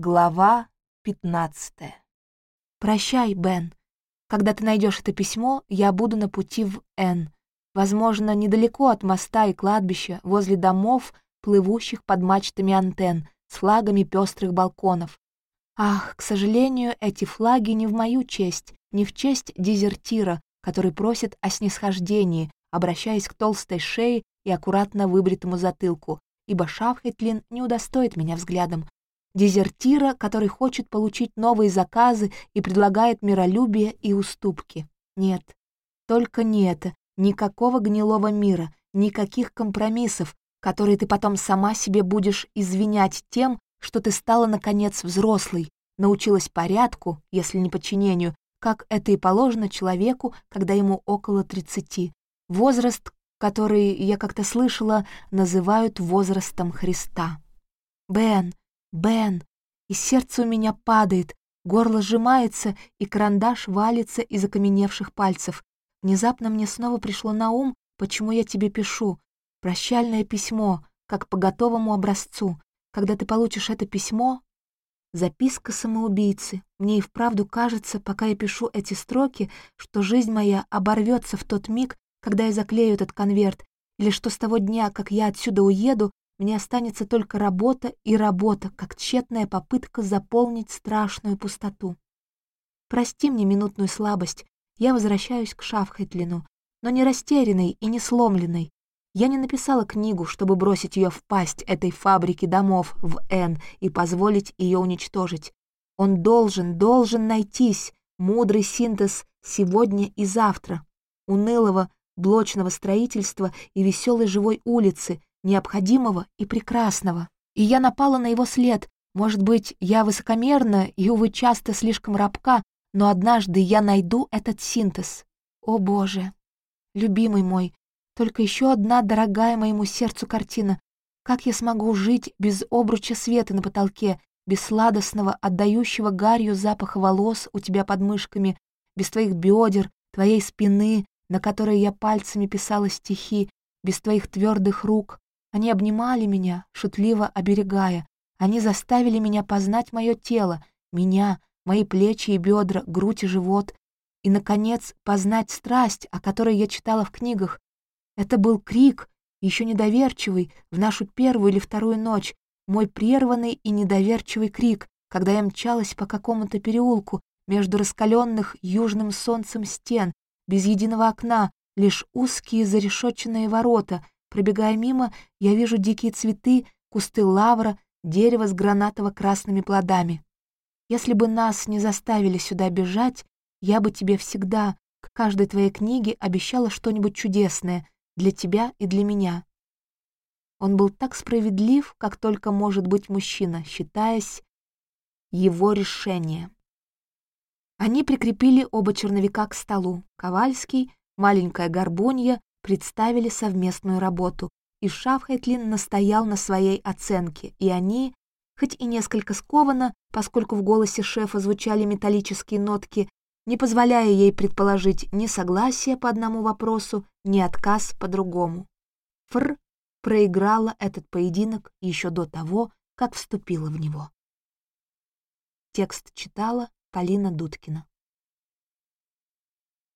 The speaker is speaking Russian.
Глава 15. Прощай, Бен. Когда ты найдешь это письмо, я буду на пути в Н. Возможно, недалеко от моста и кладбища, возле домов, плывущих под мачтами антенн, с флагами пестрых балконов. Ах, к сожалению, эти флаги не в мою честь, не в честь дезертира, который просит о снисхождении, обращаясь к толстой шее и аккуратно выбритому затылку, ибо Шафхетлин не удостоит меня взглядом, дезертира, который хочет получить новые заказы и предлагает миролюбие и уступки. Нет, только не это, никакого гнилого мира, никаких компромиссов, которые ты потом сама себе будешь извинять тем, что ты стала, наконец, взрослой, научилась порядку, если не подчинению, как это и положено человеку, когда ему около тридцати. Возраст, который, я как-то слышала, называют возрастом Христа. Бен, Бен, и сердце у меня падает, горло сжимается, и карандаш валится из окаменевших пальцев. Внезапно мне снова пришло на ум, почему я тебе пишу. Прощальное письмо, как по готовому образцу. Когда ты получишь это письмо... Записка самоубийцы. Мне и вправду кажется, пока я пишу эти строки, что жизнь моя оборвется в тот миг, когда я заклею этот конверт, или что с того дня, как я отсюда уеду, мне останется только работа и работа, как тщетная попытка заполнить страшную пустоту. Прости мне минутную слабость, я возвращаюсь к Шафхетлину, но не растерянной и не сломленной. Я не написала книгу, чтобы бросить ее в пасть этой фабрики домов в Н и позволить ее уничтожить. Он должен, должен найтись, мудрый синтез сегодня и завтра, унылого блочного строительства и веселой живой улицы, необходимого и прекрасного. И я напала на его след. Может быть, я высокомерна и, увы, часто слишком рабка, но однажды я найду этот синтез. О, Боже! Любимый мой, только еще одна дорогая моему сердцу картина. Как я смогу жить без обруча света на потолке, без сладостного, отдающего гарью запаха волос у тебя под мышками, без твоих бедер, твоей спины, на которой я пальцами писала стихи, без твоих твердых рук, они обнимали меня, шутливо оберегая. Они заставили меня познать мое тело, меня, мои плечи и бедра, грудь и живот. И, наконец, познать страсть, о которой я читала в книгах. Это был крик, еще недоверчивый, в нашу первую или вторую ночь, мой прерванный и недоверчивый крик, когда я мчалась по какому-то переулку между раскаленных южным солнцем стен, без единого окна, лишь узкие зарешетченные ворота — Пробегая мимо, я вижу дикие цветы, кусты лавра, дерево с гранатово-красными плодами. Если бы нас не заставили сюда бежать, я бы тебе всегда, к каждой твоей книге, обещала что-нибудь чудесное для тебя и для меня. Он был так справедлив, как только может быть мужчина, считаясь его решение. Они прикрепили оба черновика к столу. Ковальский, маленькая горбунья, представили совместную работу, и Шафхайтлин настоял на своей оценке, и они, хоть и несколько скованно, поскольку в голосе шефа звучали металлические нотки, не позволяя ей предположить ни согласие по одному вопросу, ни отказ по другому. Фр проиграла этот поединок еще до того, как вступила в него. Текст читала Полина Дудкина.